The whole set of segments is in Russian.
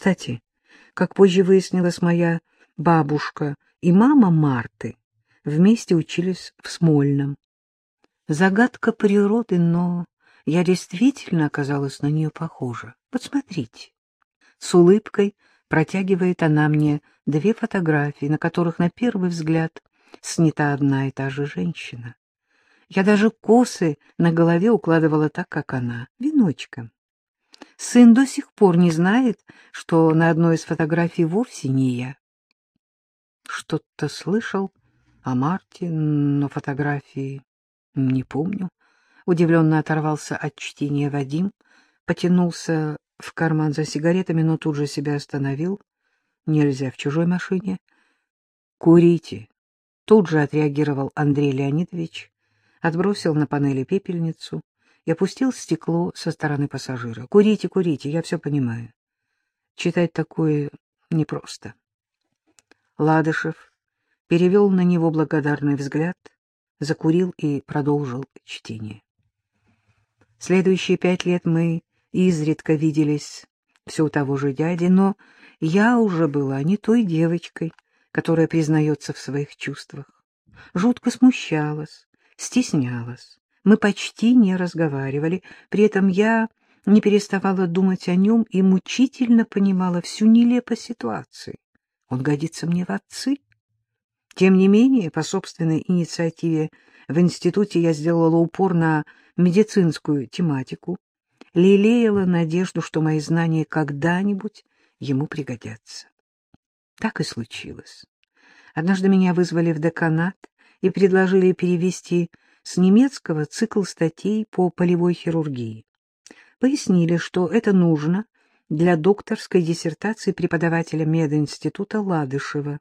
Кстати, как позже выяснилось, моя бабушка и мама Марты вместе учились в Смольном. Загадка природы, но я действительно оказалась на нее похожа. Вот смотрите. С улыбкой протягивает она мне две фотографии, на которых на первый взгляд снята одна и та же женщина. Я даже косы на голове укладывала так, как она, веночком. Сын до сих пор не знает, что на одной из фотографий вовсе не я. Что-то слышал о Марте, но фотографии не помню. Удивленно оторвался от чтения Вадим, потянулся в карман за сигаретами, но тут же себя остановил. Нельзя в чужой машине. Курите. Тут же отреагировал Андрей Леонидович, отбросил на панели пепельницу и опустил стекло со стороны пассажира. Курите, курите, я все понимаю. Читать такое непросто. Ладышев перевел на него благодарный взгляд, закурил и продолжил чтение. Следующие пять лет мы изредка виделись все у того же дяди, но я уже была не той девочкой, которая признается в своих чувствах. Жутко смущалась, стеснялась. Мы почти не разговаривали, при этом я не переставала думать о нем и мучительно понимала всю нелепость ситуации. Он годится мне в отцы. Тем не менее, по собственной инициативе в институте я сделала упор на медицинскую тематику, лелеяла надежду, что мои знания когда-нибудь ему пригодятся. Так и случилось. Однажды меня вызвали в деканат и предложили перевести с немецкого цикл статей по полевой хирургии. Пояснили, что это нужно для докторской диссертации преподавателя мединститута Ладышева.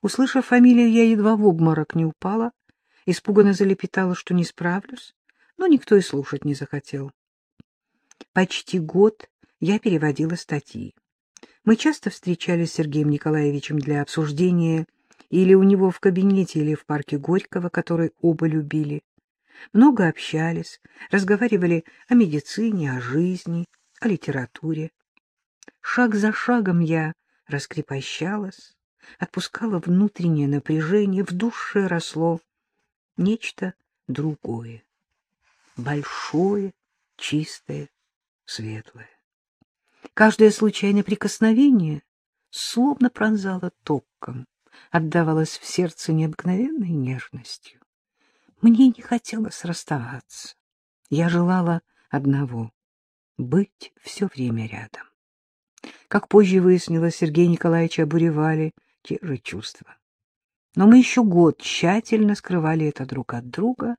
Услышав фамилию, я едва в обморок не упала, испуганно залепетала, что не справлюсь, но никто и слушать не захотел. Почти год я переводила статьи. Мы часто встречались с Сергеем Николаевичем для обсуждения или у него в кабинете, или в парке Горького, который оба любили. Много общались, разговаривали о медицине, о жизни, о литературе. Шаг за шагом я раскрепощалась, отпускала внутреннее напряжение, в душе росло нечто другое, большое, чистое, светлое. Каждое случайное прикосновение словно пронзало током, отдавалось в сердце необыкновенной нежностью. Мне не хотелось расставаться. Я желала одного — быть все время рядом. Как позже выяснилось, Сергея Николаевича обуревали те же чувства. Но мы еще год тщательно скрывали это друг от друга,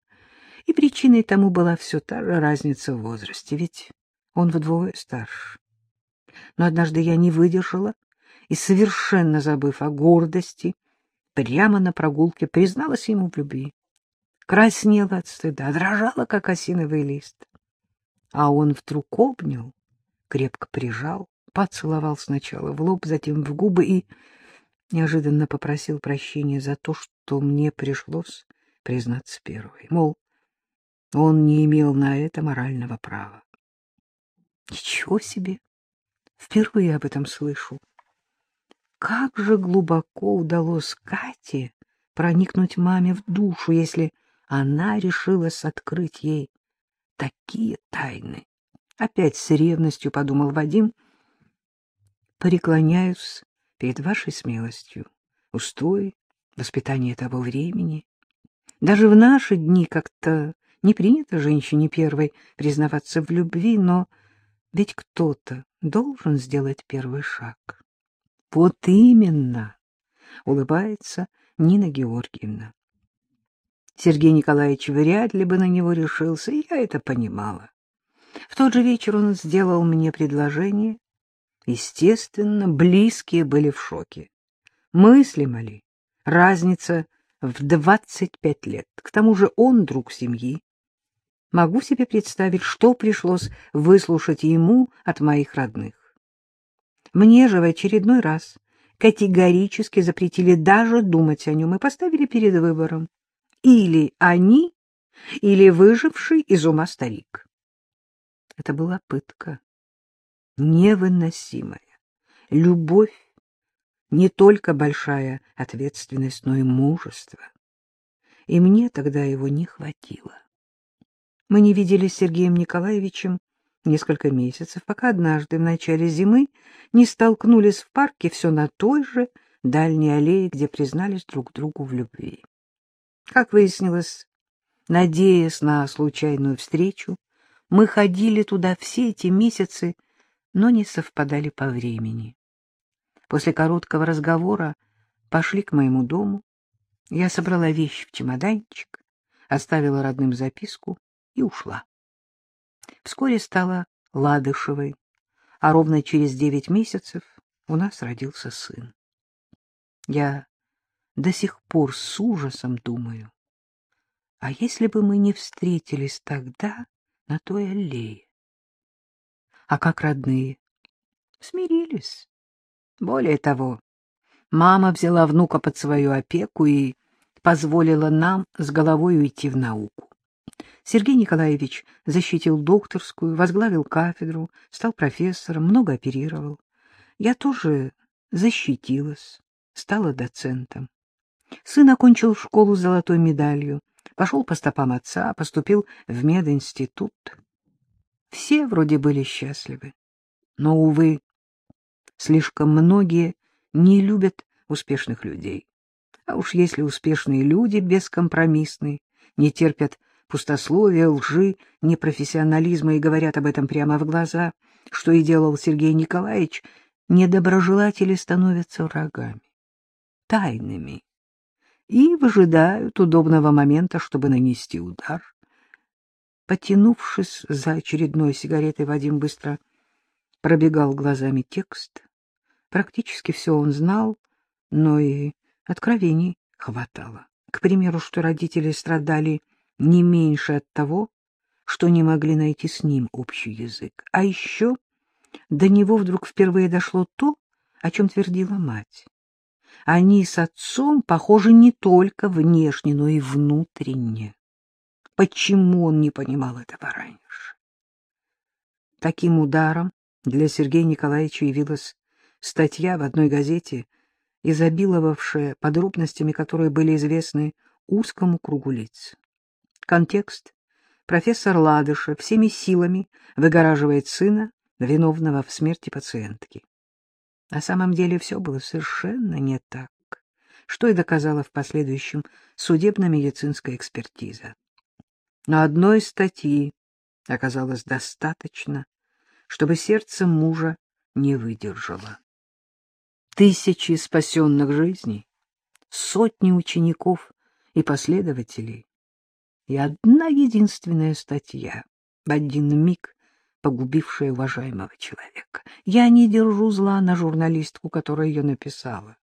и причиной тому была все та же разница в возрасте, ведь он вдвое старше. Но однажды я не выдержала и, совершенно забыв о гордости, прямо на прогулке призналась ему в любви. Краснела от стыда, дрожала, как осиновый лист. А он вдруг обнял, крепко прижал, поцеловал сначала в лоб, затем в губы и неожиданно попросил прощения за то, что мне пришлось признаться первой. Мол, он не имел на это морального права. Ничего себе! Впервые об этом слышу. Как же глубоко удалось Кате проникнуть маме в душу, если она решилась открыть ей такие тайны. Опять с ревностью подумал Вадим. Преклоняюсь перед вашей смелостью, устой, воспитание того времени. Даже в наши дни как-то не принято женщине первой признаваться в любви, но ведь кто-то должен сделать первый шаг. Вот именно, улыбается Нина Георгиевна. Сергей Николаевич вряд ли бы на него решился, и я это понимала. В тот же вечер он сделал мне предложение. Естественно, близкие были в шоке. Мыслимо ли? Разница в двадцать пять лет. К тому же он друг семьи. Могу себе представить, что пришлось выслушать ему от моих родных. Мне же в очередной раз категорически запретили даже думать о нем и поставили перед выбором. Или они, или выживший из ума старик. Это была пытка невыносимая. любовь не только большая ответственность, но и мужество. И мне тогда его не хватило. Мы не виделись с Сергеем Николаевичем несколько месяцев, пока однажды в начале зимы не столкнулись в парке все на той же дальней аллее, где признались друг другу в любви. Как выяснилось, надеясь на случайную встречу, мы ходили туда все эти месяцы, но не совпадали по времени. После короткого разговора пошли к моему дому. Я собрала вещи в чемоданчик, оставила родным записку и ушла. Вскоре стала Ладышевой, а ровно через девять месяцев у нас родился сын. Я до сих пор с ужасом думаю, а если бы мы не встретились тогда на той аллее? А как родные? Смирились. Более того, мама взяла внука под свою опеку и позволила нам с головой уйти в науку. Сергей Николаевич защитил докторскую, возглавил кафедру, стал профессором, много оперировал. Я тоже защитилась, стала доцентом. Сын окончил школу с золотой медалью, пошел по стопам отца, поступил в мединститут. Все вроде были счастливы. Но, увы, слишком многие не любят успешных людей. А уж если успешные люди бескомпромиссны, не терпят пустословия, лжи, непрофессионализма и говорят об этом прямо в глаза, что и делал Сергей Николаевич, недоброжелатели становятся врагами, тайными, и выжидают удобного момента, чтобы нанести удар. Потянувшись за очередной сигаретой, Вадим быстро пробегал глазами текст. Практически все он знал, но и откровений хватало. К примеру, что родители страдали не меньше от того, что не могли найти с ним общий язык. А еще до него вдруг впервые дошло то, о чем твердила мать. Они с отцом похожи не только внешне, но и внутренне. Почему он не понимал этого раньше? Таким ударом для Сергея Николаевича явилась статья в одной газете, изобиловавшая подробностями, которые были известны узкому кругу лиц. Контекст. Профессор Ладышев всеми силами выгораживает сына, виновного в смерти пациентки. На самом деле все было совершенно не так, что и доказала в последующем судебно-медицинская экспертиза. Но одной статьи оказалось достаточно, чтобы сердце мужа не выдержало. Тысячи спасенных жизней, сотни учеников и последователей, и одна единственная статья в один миг погубившая уважаемого человека. Я не держу зла на журналистку, которая ее написала.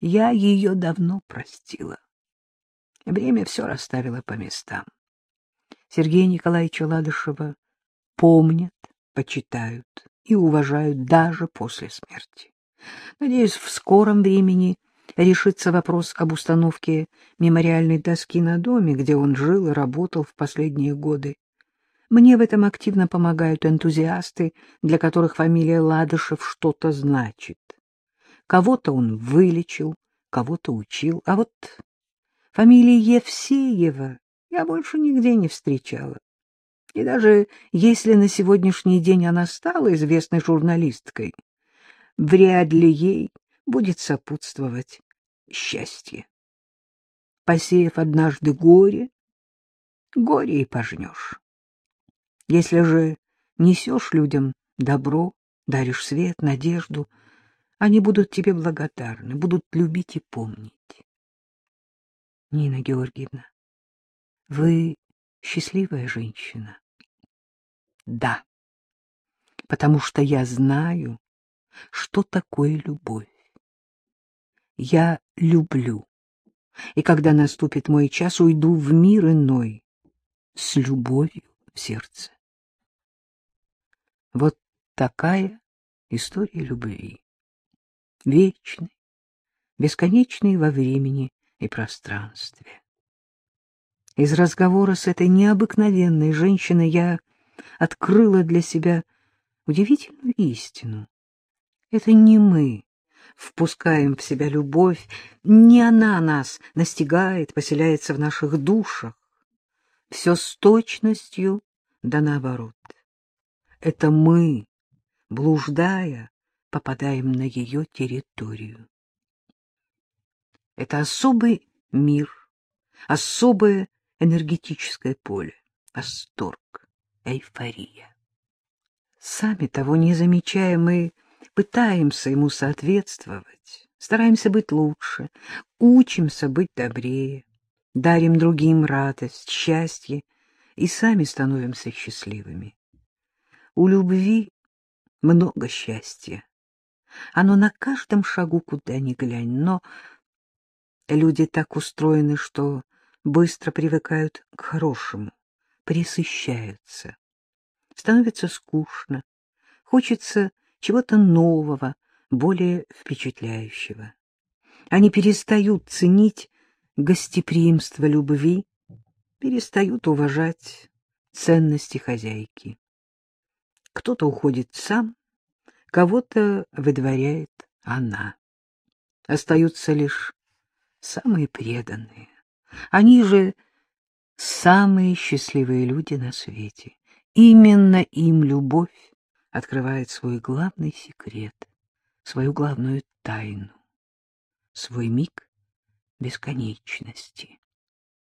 Я ее давно простила. Время все расставило по местам. Сергея Николаевича Ладышева помнят, почитают и уважают даже после смерти. Надеюсь, в скором времени решится вопрос об установке мемориальной доски на доме, где он жил и работал в последние годы. Мне в этом активно помогают энтузиасты, для которых фамилия Ладышев что-то значит. Кого-то он вылечил, кого-то учил, а вот фамилии Евсеева я больше нигде не встречала. И даже если на сегодняшний день она стала известной журналисткой, вряд ли ей будет сопутствовать счастье. Посеяв однажды горе, горе и пожнешь. Если же несешь людям добро, даришь свет, надежду, они будут тебе благодарны, будут любить и помнить. Нина Георгиевна, вы счастливая женщина? Да, потому что я знаю, что такое любовь. Я люблю, и когда наступит мой час, уйду в мир иной с любовью в сердце. Вот такая история любви. Вечной, бесконечной во времени и пространстве. Из разговора с этой необыкновенной женщиной я открыла для себя удивительную истину. Это не мы впускаем в себя любовь, не она нас настигает, поселяется в наших душах. Все с точностью да наоборот. Это мы, блуждая, попадаем на ее территорию. Это особый мир, особое энергетическое поле, восторг, эйфория. Сами того не замечая, мы пытаемся ему соответствовать, стараемся быть лучше, учимся быть добрее, дарим другим радость, счастье и сами становимся счастливыми. У любви много счастья. Оно на каждом шагу, куда ни глянь, но люди так устроены, что быстро привыкают к хорошему, пресыщаются. Становится скучно, хочется чего-то нового, более впечатляющего. Они перестают ценить гостеприимство любви, перестают уважать ценности хозяйки. Кто-то уходит сам, кого-то выдворяет она. Остаются лишь самые преданные. Они же самые счастливые люди на свете. Именно им любовь открывает свой главный секрет, свою главную тайну, свой миг бесконечности.